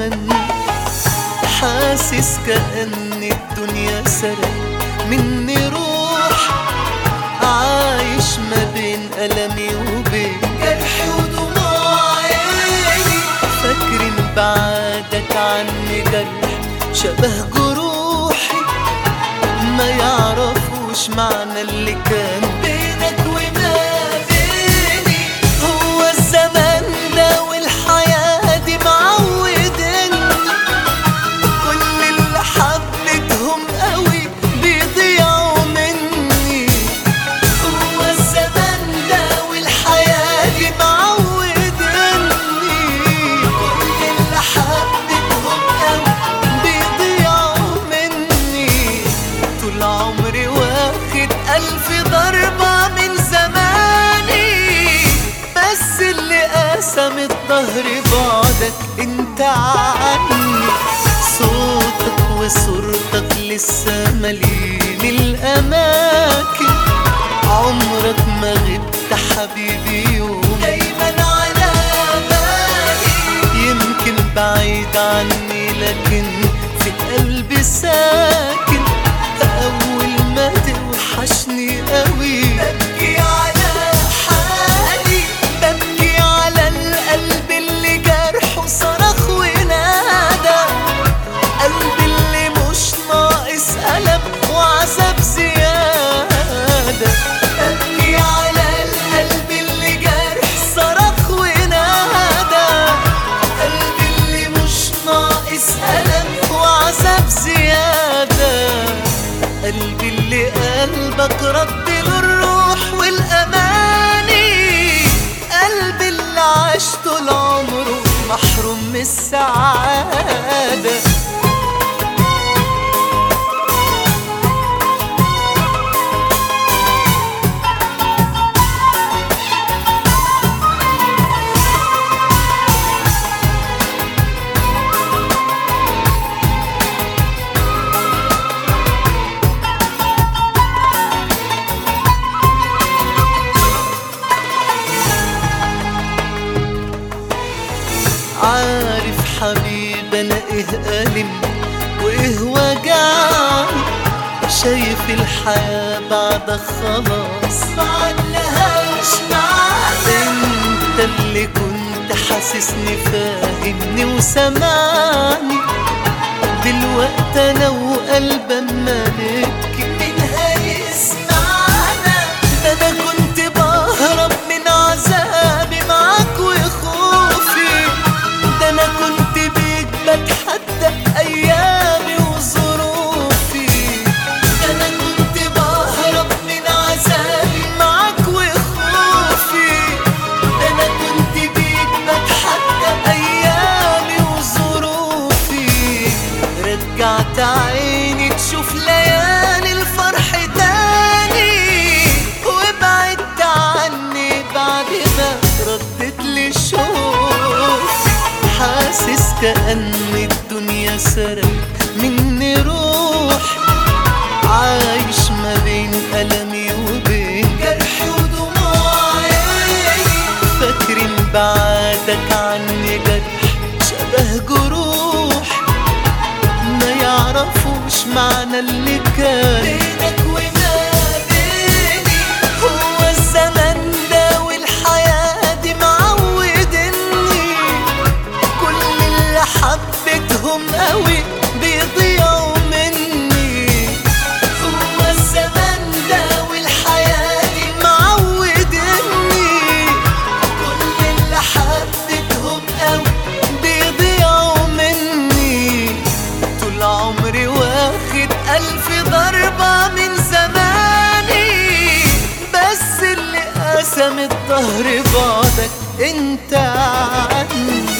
التمن حاسس كأن الدنيا سرق مني روح. عايش ما بين ألمي وبين جرحي ودموع عيني. فاكر بعدك عني جرح شبه جروحي. ما يعرفوش معنى اللي كان واخد ألف ضربة من زماني. بس اللي قسم الظهر بعدك انت عني. صوتك وصورتك لسه مليين الأماكن. عمرك ما غبت حبيبي يوم دايما على بالي. يمكن بعيد عني لكن في قلبي ساكن. قلبك رد الروح والأماني. قلبي اللي عاش طول عمره محروم من السعادة. ألم وإيه وجعني شايف الحياة بعدك خلاص. معلهاش معنى أنت اللي كنت حاسسني فاهمني وسمعني دلوقتي أنا وقلب اما كأن الدنيا سرقت مني روح. عايش ما بين ألمي وبين جرحي ودموع عيني فاكرين بعدك عني جرح شبه جروح. ما يعرفوش معنى اللي كان. قسم الظهر بعدك انت عني